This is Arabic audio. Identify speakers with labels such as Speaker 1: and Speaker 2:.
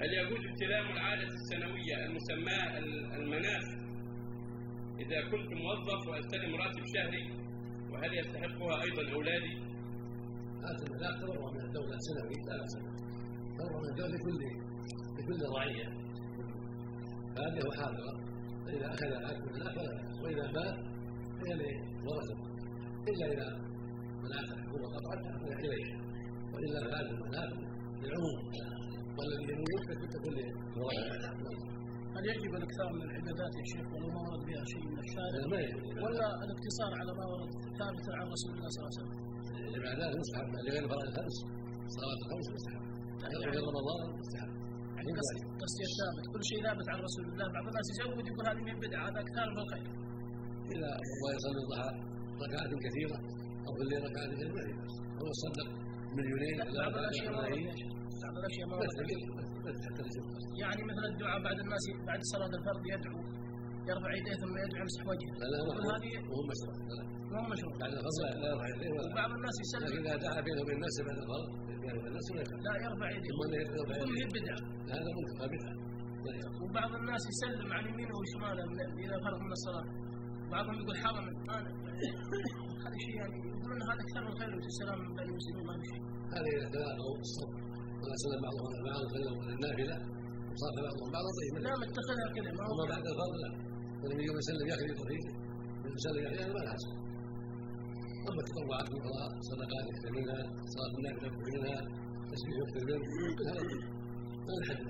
Speaker 1: هل يجوز استلام العادة السنوية المسماة المناخ. إذا كنت موظف وأستلم راتب شهري وهل يستحقها أيضا أولادي؟
Speaker 2: هذا المناخ تبرع من الدولة السنوي لا بأس تبرع من الدولة لكل لكل رعية. هذه حاضرة فإذا أخذ أكل المناخ فلا وإذا مات فهي لورثته إلا إذا الحكومة قطعا فهي إليها وإلا فهذا المناخ للعموم.
Speaker 3: هل يجب الاكثار من العبادات يا شيخ ولو ما ورد بها شيء من الشارع؟ ولا الاقتصار على ما ورد ثابتا عن رسول الله صلى الله عليه وسلم؟
Speaker 2: العبادات مستحب لغير الفرائض الخمس الصلوات الخمس مستحب غير رمضان مستحب
Speaker 3: يعني قصدي الثابت كل شيء ثابت عن رسول الله. بعض الناس يزود يقول هذه من بدعة هذا اكثار من الخير
Speaker 2: إذا الله يصلي الضحى ركعات كثيرة أو في الليل ركعات كثيرة ما هو يصدق. مليونين
Speaker 3: بعض الاشياء ما بعض الاشياء ما يعني مثل الدعاء بعد الناس بعد صلاة الفرض يدعو يرفع يديه ثم يدعو يمسح وجهه.
Speaker 2: لا لا هو هو مشروع. لا
Speaker 3: مو مشروع.
Speaker 2: بعد الفرض لا يرفع يديه ولا
Speaker 3: بعض الناس يسلم.
Speaker 2: إذا دعا بينه وبين الناس بعد الفرض وبين الناس لا
Speaker 3: يرفع يديه.
Speaker 2: ثم
Speaker 3: بدعه
Speaker 2: هذا منكر بدعه
Speaker 3: وبعض الناس يسلم عن يمينه وشماله إذا فرغ من الصلاة. بعضهم يقول حرم أنا هذا شيء يعني يقولون هذا أكثر من خير السلام من بين المسلمين ما في شيء.
Speaker 2: هذا إذا تلاقوا الصف ولا سلم بعضهم على بعض خيرا من النافلة. وصاف بعضهم بعضا طيب
Speaker 3: لا متخذها كذا ما هو
Speaker 2: بعد الفرض لا ولم يوم يسلم يخلط فيه يسلم يخلط ما حسن أما التطوعات قضاء صدقات يكثر منها صلاة النافله يكثر منها تسبيح يكثر منها كل هذا. الحد